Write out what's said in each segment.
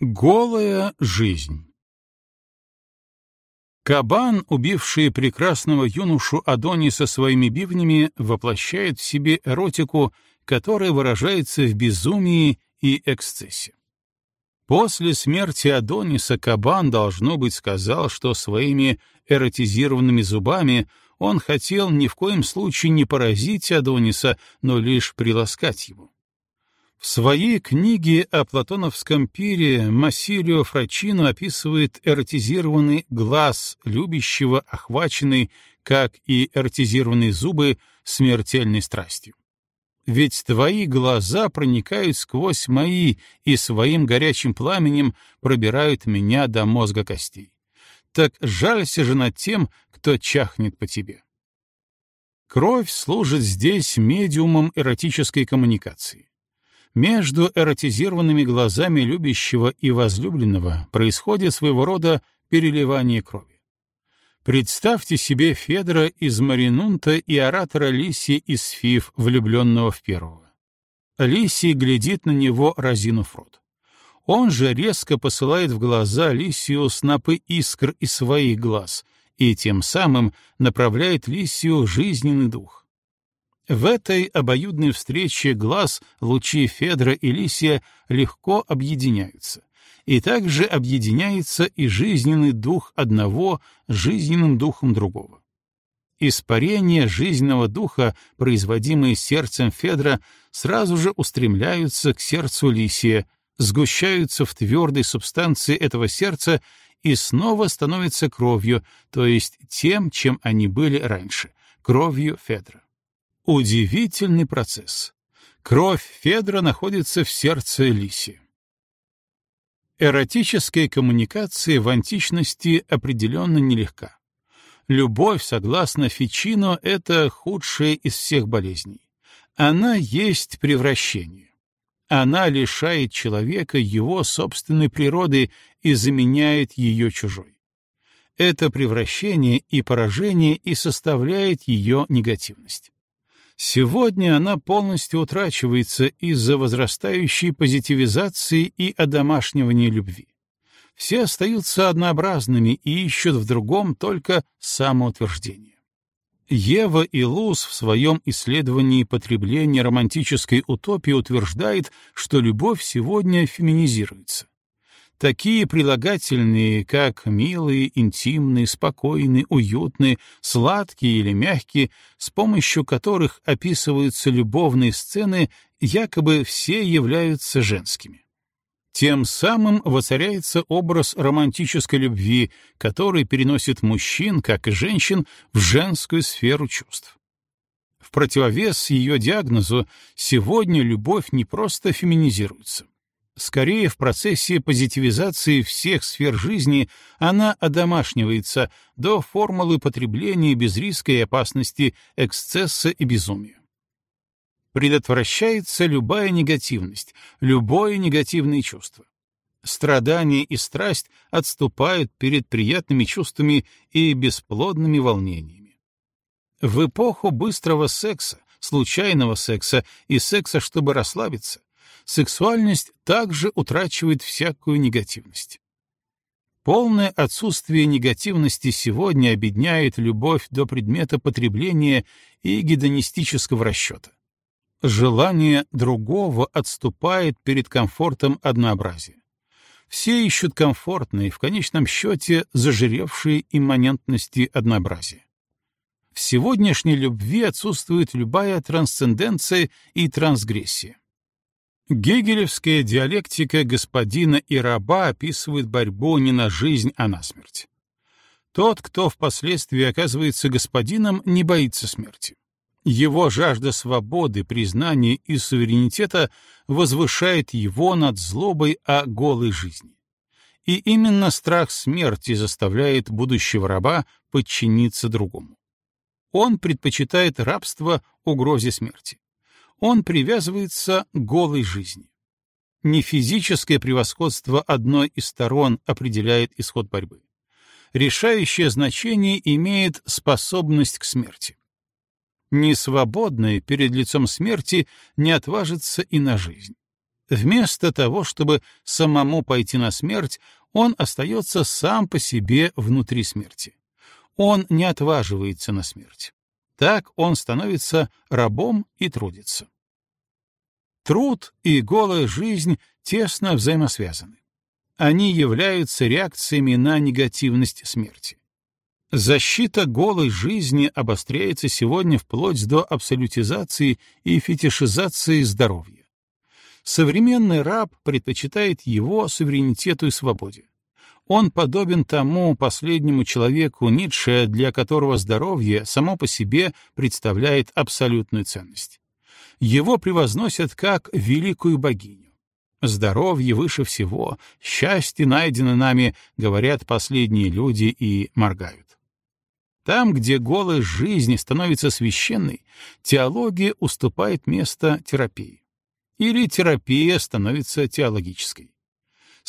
Голая жизнь Кабан, убивший прекрасного юношу Адониса своими бивнями, воплощает в себе эротику, которая выражается в безумии и эксцессе. После смерти Адониса Кабан, должно быть, сказал, что своими эротизированными зубами он хотел ни в коем случае не поразить Адониса, но лишь приласкать его. В своей книге о платоновском пире Массилио Фрачино описывает эротизированный глаз любящего, охваченный, как и эротизированные зубы, смертельной страстью. Ведь твои глаза проникают сквозь мои и своим горячим пламенем пробирают меня до мозга костей. Так жалься же над тем, кто чахнет по тебе. Кровь служит здесь медиумом эротической коммуникации. Между эротизированными глазами любящего и возлюбленного происходит своего рода переливание крови. Представьте себе Федора из Маринунта и оратора Лисия из Фив, влюбленного в первого. Лисий глядит на него, разинув рот. Он же резко посылает в глаза Лисию снопы искр из своих глаз и тем самым направляет Лисию жизненный дух. В этой обоюдной встрече глаз, лучи Федра и Лисия легко объединяются. И также объединяется и жизненный дух одного с жизненным духом другого. Испарения жизненного духа, производимые сердцем Федра, сразу же устремляются к сердцу Лисия, сгущаются в твердой субстанции этого сердца и снова становятся кровью, то есть тем, чем они были раньше, кровью Федра. Удивительный процесс. Кровь Федра находится в сердце Лиси. Эротическая коммуникация в античности определенно нелегка. Любовь, согласно Фичино, это худшая из всех болезней. Она есть превращение. Она лишает человека его собственной природы и заменяет ее чужой. Это превращение и поражение и составляет ее негативность. Сегодня она полностью утрачивается из-за возрастающей позитивизации и одомашнивания любви. Все остаются однообразными и ищут в другом только самоутверждение. Ева и Луз в своем исследовании потребления романтической утопии утверждает, что любовь сегодня феминизируется. Такие прилагательные, как милые, интимные, спокойные, уютные, сладкие или мягкие, с помощью которых описываются любовные сцены, якобы все являются женскими. Тем самым воцаряется образ романтической любви, который переносит мужчин, как и женщин, в женскую сферу чувств. В противовес ее диагнозу сегодня любовь не просто феминизируется. Скорее, в процессе позитивизации всех сфер жизни она одомашнивается до формулы потребления без риска и опасности, эксцесса и безумия. Предотвращается любая негативность, любое негативное чувство. Страдание и страсть отступают перед приятными чувствами и бесплодными волнениями. В эпоху быстрого секса, случайного секса и секса, чтобы расслабиться, сексуальность также утрачивает всякую негативность. Полное отсутствие негативности сегодня обедняет любовь до предмета потребления и гедонистического расчета. Желание другого отступает перед комфортом однообразия. Все ищут комфортные, в конечном счете зажиревшие имманентности однообразия. В сегодняшней любви отсутствует любая трансценденция и трансгрессия. Гегелевская диалектика господина и раба описывает борьбу не на жизнь, а на смерть. Тот, кто впоследствии оказывается господином, не боится смерти. Его жажда свободы, признания и суверенитета возвышает его над злобой о голой жизни. И именно страх смерти заставляет будущего раба подчиниться другому. Он предпочитает рабство угрозе смерти он привязывается к голой жизни. Не физическое превосходство одной из сторон определяет исход борьбы. Решающее значение имеет способность к смерти. Несвободный перед лицом смерти не отважится и на жизнь. Вместо того, чтобы самому пойти на смерть, он остается сам по себе внутри смерти. Он не отваживается на смерть. Так он становится рабом и трудится. Труд и голая жизнь тесно взаимосвязаны. Они являются реакциями на негативность смерти. Защита голой жизни обостряется сегодня вплоть до абсолютизации и фетишизации здоровья. Современный раб предпочитает его суверенитету и свободе. Он подобен тому последнему человеку Ницше, для которого здоровье само по себе представляет абсолютную ценность. Его превозносят как великую богиню. Здоровье выше всего, счастье найдено нами, говорят последние люди и моргают. Там, где голая жизнь становится священной, теология уступает место терапии. Или терапия становится теологической.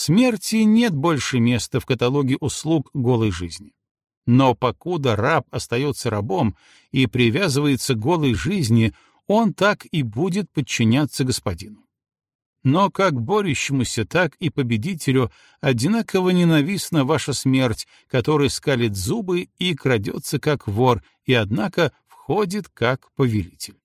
Смерти нет больше места в каталоге услуг голой жизни. Но покуда раб остается рабом и привязывается к голой жизни, он так и будет подчиняться господину. Но как борющемуся, так и победителю одинаково ненавистна ваша смерть, который скалит зубы и крадется как вор, и, однако, входит как повелитель.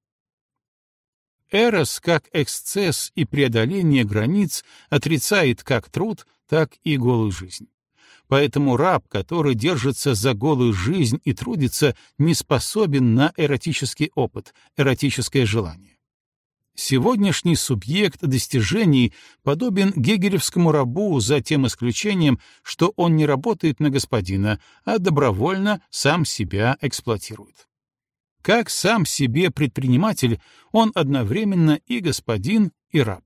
Эрос, как эксцесс и преодоление границ, отрицает как труд, так и голую жизнь. Поэтому раб, который держится за голую жизнь и трудится, не способен на эротический опыт, эротическое желание. Сегодняшний субъект достижений подобен гегелевскому рабу за тем исключением, что он не работает на господина, а добровольно сам себя эксплуатирует. Как сам себе предприниматель, он одновременно и господин, и раб.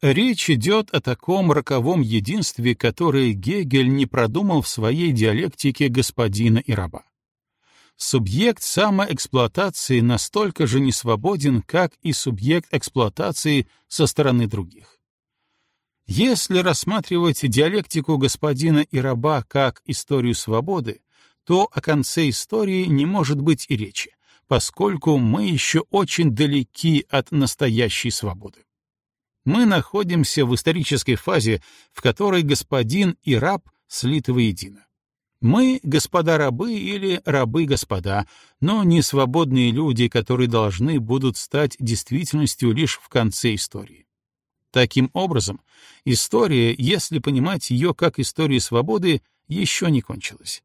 Речь идет о таком роковом единстве, которое Гегель не продумал в своей диалектике господина и раба субъект самоэксплуатации настолько же не свободен, как и субъект эксплуатации со стороны других. Если рассматривать диалектику господина и раба как историю свободы, то о конце истории не может быть и речи, поскольку мы еще очень далеки от настоящей свободы. Мы находимся в исторической фазе, в которой господин и раб слиты воедино. Мы — господа-рабы или рабы-господа, но не свободные люди, которые должны будут стать действительностью лишь в конце истории. Таким образом, история, если понимать ее как историю свободы, еще не кончилась.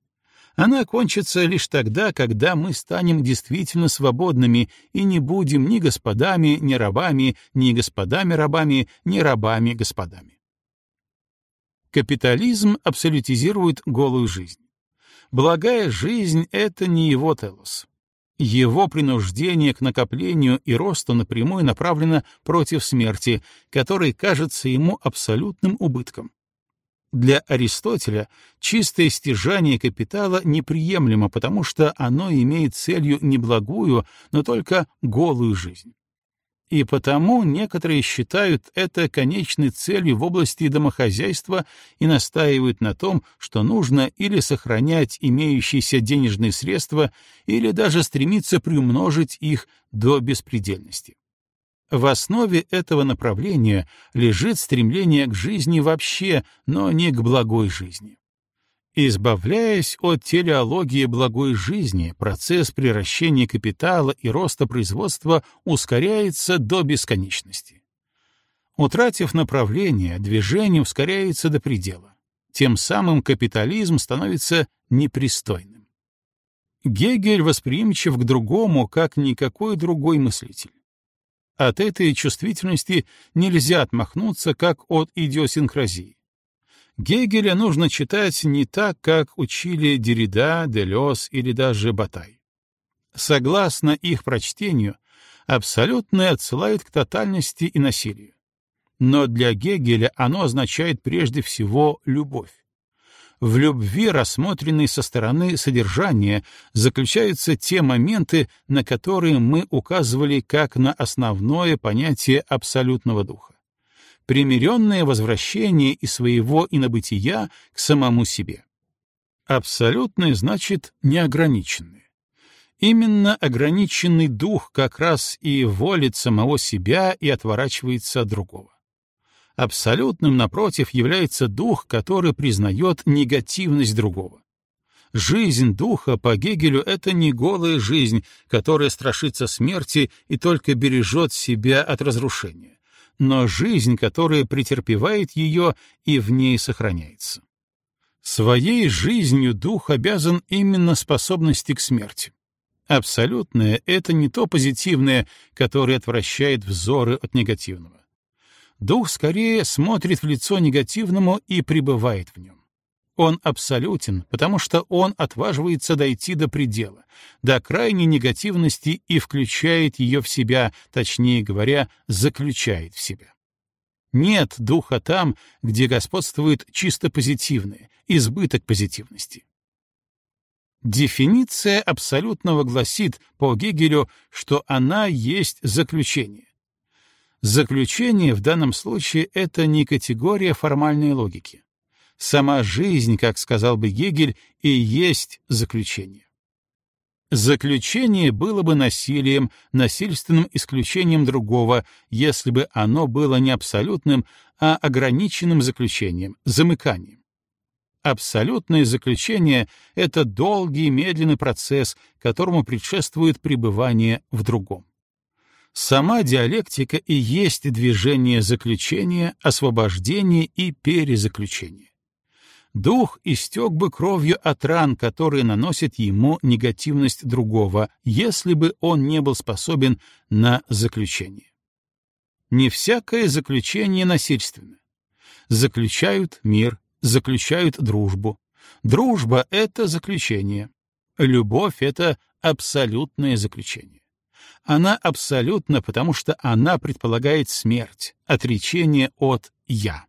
Она кончится лишь тогда, когда мы станем действительно свободными и не будем ни господами, ни рабами, ни господами-рабами, ни рабами-господами. Капитализм абсолютизирует голую жизнь. Благая жизнь — это не его телос. Его принуждение к накоплению и росту напрямую направлено против смерти, которая кажется ему абсолютным убытком. Для Аристотеля чистое стяжание капитала неприемлемо, потому что оно имеет целью не благую, но только голую жизнь и потому некоторые считают это конечной целью в области домохозяйства и настаивают на том, что нужно или сохранять имеющиеся денежные средства, или даже стремиться приумножить их до беспредельности. В основе этого направления лежит стремление к жизни вообще, но не к благой жизни. Избавляясь от телеологии благой жизни, процесс превращения капитала и роста производства ускоряется до бесконечности. Утратив направление, движение ускоряется до предела. Тем самым капитализм становится непристойным. Гегель восприимчив к другому, как никакой другой мыслитель. От этой чувствительности нельзя отмахнуться, как от идиосинкразии. Гегеля нужно читать не так, как учили Деррида, Делес или даже Батай. Согласно их прочтению, абсолютное отсылает к тотальности и насилию. Но для Гегеля оно означает прежде всего любовь. В любви, рассмотренной со стороны содержания, заключаются те моменты, на которые мы указывали как на основное понятие абсолютного духа примиренное возвращение из своего инобытия к самому себе. Абсолютное значит неограниченное. Именно ограниченный дух как раз и волит самого себя и отворачивается от другого. Абсолютным, напротив, является дух, который признает негативность другого. Жизнь духа по Гегелю — это не голая жизнь, которая страшится смерти и только бережет себя от разрушения, но жизнь, которая претерпевает ее и в ней сохраняется. Своей жизнью дух обязан именно способности к смерти. Абсолютное — это не то позитивное, которое отвращает взоры от негативного. Дух скорее смотрит в лицо негативному и пребывает в нем. Он абсолютен, потому что он отваживается дойти до предела, до крайней негативности и включает ее в себя, точнее говоря, заключает в себя. Нет духа там, где господствует чисто позитивное, избыток позитивности. Дефиниция абсолютного гласит по Гегелю, что она есть заключение. Заключение в данном случае — это не категория формальной логики. Сама жизнь, как сказал бы Гегель, и есть заключение. Заключение было бы насилием, насильственным исключением другого, если бы оно было не абсолютным, а ограниченным заключением, замыканием. Абсолютное заключение — это долгий медленный процесс, которому предшествует пребывание в другом. Сама диалектика и есть движение заключения, освобождения и перезаключения дух истек бы кровью от ран, которые наносят ему негативность другого, если бы он не был способен на заключение. Не всякое заключение насильственно. Заключают мир, заключают дружбу. Дружба — это заключение. Любовь — это абсолютное заключение. Она абсолютна, потому что она предполагает смерть, отречение от «я».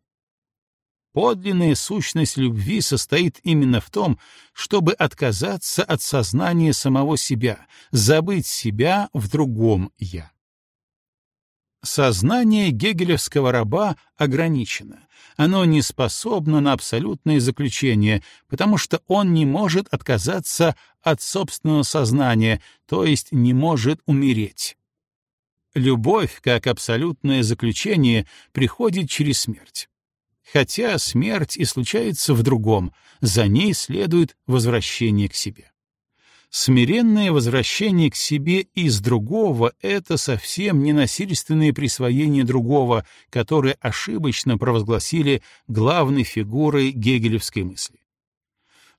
Подлинная сущность любви состоит именно в том, чтобы отказаться от сознания самого себя, забыть себя в другом «я». Сознание гегелевского раба ограничено. Оно не способно на абсолютное заключение, потому что он не может отказаться от собственного сознания, то есть не может умереть. Любовь, как абсолютное заключение, приходит через смерть. Хотя смерть и случается в другом, за ней следует возвращение к себе. Смиренное возвращение к себе из другого — это совсем не насильственное присвоение другого, которое ошибочно провозгласили главной фигурой гегелевской мысли.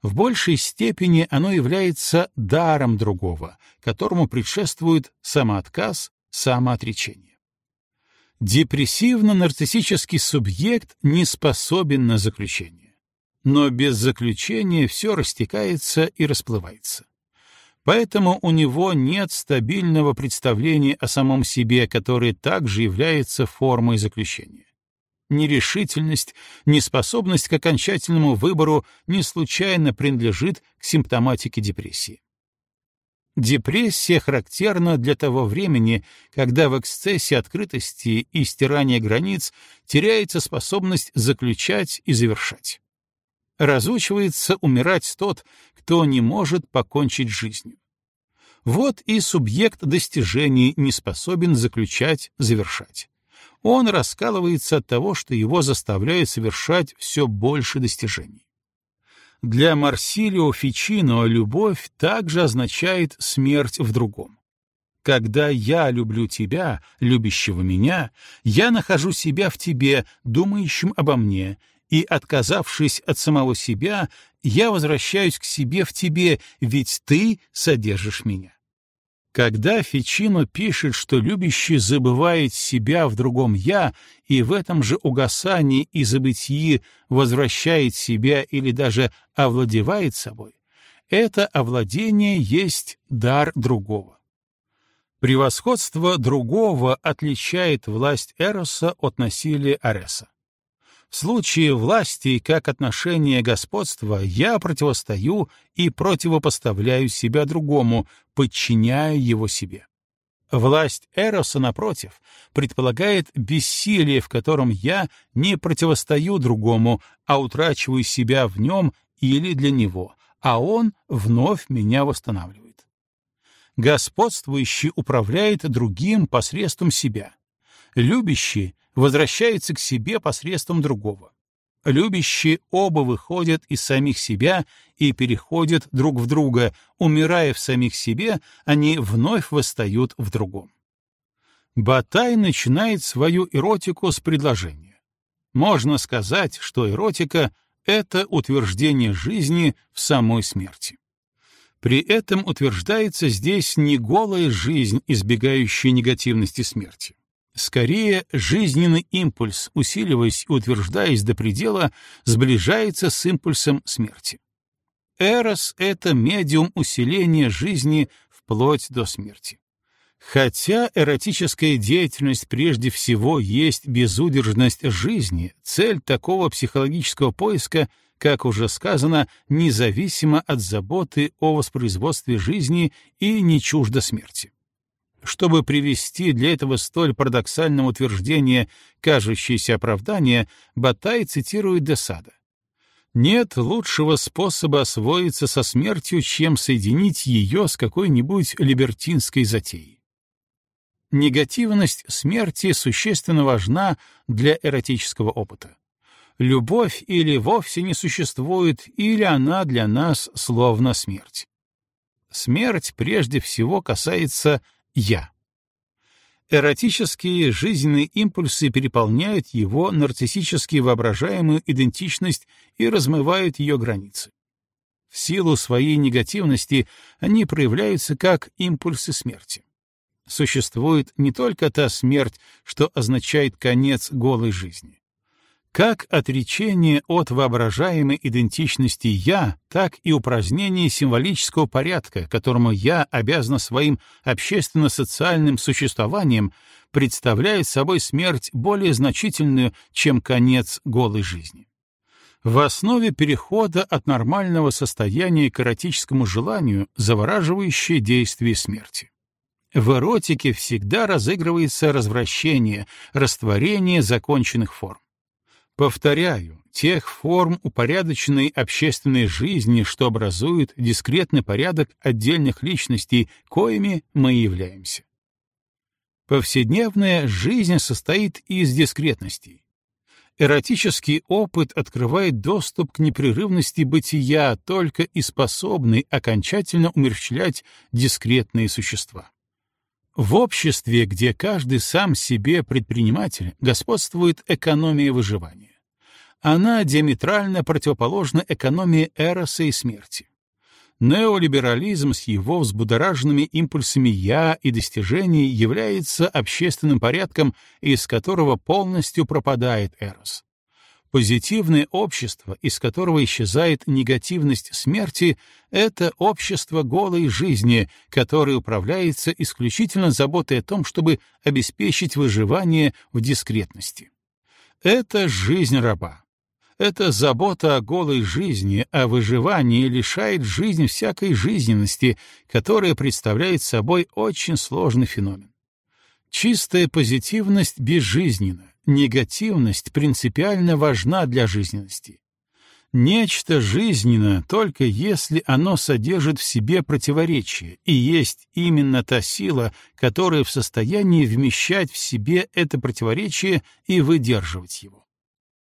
В большей степени оно является даром другого, которому предшествует самоотказ, самоотречение. Депрессивно-нарциссический субъект не способен на заключение. Но без заключения все растекается и расплывается. Поэтому у него нет стабильного представления о самом себе, которое также является формой заключения. Нерешительность, неспособность к окончательному выбору не случайно принадлежит к симптоматике депрессии. Депрессия характерна для того времени, когда в эксцессе открытости и стирания границ теряется способность заключать и завершать. Разучивается умирать тот, кто не может покончить жизнью. Вот и субъект достижений не способен заключать, завершать. Он раскалывается от того, что его заставляет совершать все больше достижений. Для Марсилио Фичино любовь также означает смерть в другом. Когда я люблю тебя, любящего меня, я нахожу себя в тебе, думающим обо мне, и, отказавшись от самого себя, я возвращаюсь к себе в тебе, ведь ты содержишь меня. Когда Фичино пишет, что любящий забывает себя в другом «я» и в этом же угасании и забытии возвращает себя или даже овладевает собой, это овладение есть дар другого. Превосходство другого отличает власть Эроса от насилия Ареса. В случае власти как отношения господства я противостою и противопоставляю себя другому, подчиняя его себе. Власть Эроса, напротив, предполагает бессилие, в котором я не противостою другому, а утрачиваю себя в нем или для него, а он вновь меня восстанавливает. Господствующий управляет другим посредством себя. Любящий возвращаются к себе посредством другого. Любящие оба выходят из самих себя и переходят друг в друга, умирая в самих себе, они вновь восстают в другом. Батай начинает свою эротику с предложения. Можно сказать, что эротика — это утверждение жизни в самой смерти. При этом утверждается здесь не голая жизнь, избегающая негативности смерти. Скорее, жизненный импульс, усиливаясь и утверждаясь до предела, сближается с импульсом смерти. Эрос — это медиум усиления жизни вплоть до смерти. Хотя эротическая деятельность прежде всего есть безудержность жизни, цель такого психологического поиска, как уже сказано, независимо от заботы о воспроизводстве жизни и не чуждо смерти. Чтобы привести для этого столь парадоксального утверждения кажущееся оправдание, Батай цитирует Десада. Нет лучшего способа освоиться со смертью, чем соединить ее с какой-нибудь либертинской затеей. Негативность смерти существенно важна для эротического опыта. Любовь или вовсе не существует, или она для нас словно смерть. Смерть прежде всего касается «я». Эротические жизненные импульсы переполняют его нарциссически воображаемую идентичность и размывают ее границы. В силу своей негативности они проявляются как импульсы смерти существует не только та смерть, что означает конец голой жизни. Как отречение от воображаемой идентичности «я», так и упразднение символического порядка, которому «я» обязана своим общественно-социальным существованием, представляет собой смерть более значительную, чем конец голой жизни. В основе перехода от нормального состояния к эротическому желанию завораживающее действие смерти. В эротике всегда разыгрывается развращение, растворение законченных форм. Повторяю, тех форм упорядоченной общественной жизни, что образуют дискретный порядок отдельных личностей, коими мы являемся. Повседневная жизнь состоит из дискретностей. Эротический опыт открывает доступ к непрерывности бытия, только и способный окончательно умерщвлять дискретные существа. В обществе, где каждый сам себе предприниматель, господствует экономия выживания. Она диаметрально противоположна экономии эроса и смерти. Неолиберализм с его взбудораженными импульсами «я» и достижений является общественным порядком, из которого полностью пропадает эрос. Позитивное общество, из которого исчезает негативность смерти, это общество голой жизни, которое управляется исключительно заботой о том, чтобы обеспечить выживание в дискретности. Это жизнь раба. Эта забота о голой жизни, о выживании лишает жизнь всякой жизненности, которая представляет собой очень сложный феномен. Чистая позитивность безжизненна, негативность принципиально важна для жизненности. Нечто жизненно только если оно содержит в себе противоречие и есть именно та сила, которая в состоянии вмещать в себе это противоречие и выдерживать его.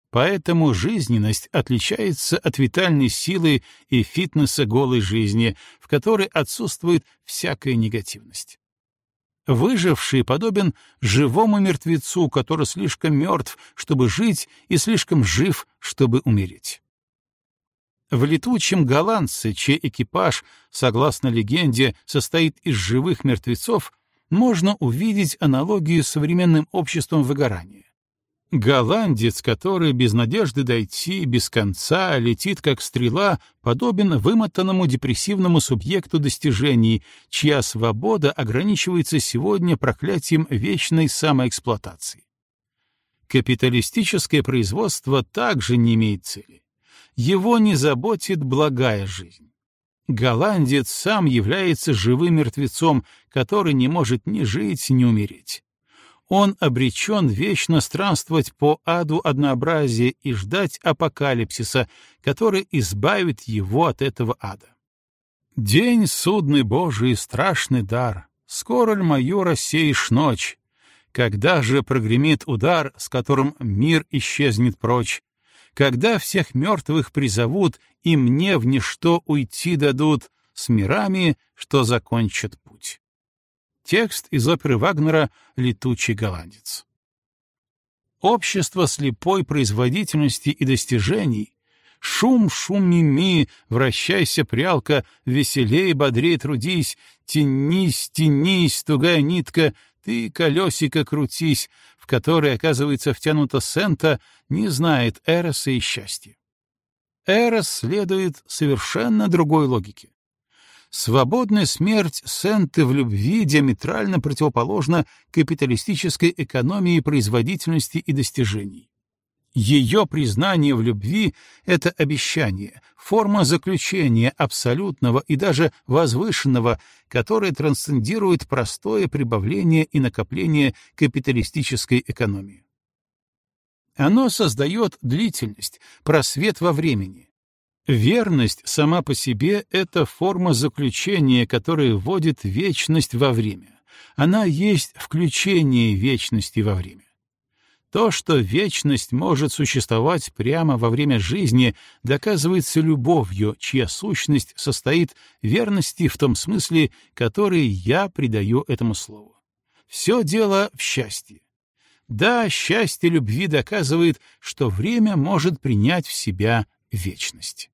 Поэтому жизненность отличается от витальной силы и фитнеса голой жизни, в которой отсутствует всякая негативность. Выживший подобен живому мертвецу, который слишком мертв, чтобы жить, и слишком жив, чтобы умереть. В летучем голландце, чей экипаж, согласно легенде, состоит из живых мертвецов, можно увидеть аналогию с современным обществом выгорания. Голландец, который без надежды дойти, без конца, летит как стрела, подобен вымотанному депрессивному субъекту достижений, чья свобода ограничивается сегодня проклятием вечной самоэксплуатации. Капиталистическое производство также не имеет цели. Его не заботит благая жизнь. Голландец сам является живым мертвецом, который не может ни жить, ни умереть он обречен вечно странствовать по аду однообразия и ждать апокалипсиса, который избавит его от этого ада. День судный Божий, страшный дар, скоро ль мою рассеешь ночь? Когда же прогремит удар, с которым мир исчезнет прочь? Когда всех мертвых призовут и мне в ничто уйти дадут с мирами, что закончат путь? Текст из оперы Вагнера «Летучий голландец». Общество слепой производительности и достижений Шум, шум, мими, вращайся, прялка, веселей, бодрей трудись, тянись, тянись, тугая нитка, ты колесико крутись, в которой, оказывается, втянута Сента, не знает Эроса и счастья. Эрос следует совершенно другой логике. Свободная смерть Сенты в любви диаметрально противоположна капиталистической экономии производительности и достижений. Ее признание в любви — это обещание, форма заключения абсолютного и даже возвышенного, которое трансцендирует простое прибавление и накопление капиталистической экономии. Оно создает длительность, просвет во времени. Верность сама по себе — это форма заключения, которая вводит вечность во время. Она есть включение вечности во время. То, что вечность может существовать прямо во время жизни, доказывается любовью, чья сущность состоит верности в том смысле, который я придаю этому слову. Все дело в счастье. Да, счастье любви доказывает, что время может принять в себя вечность.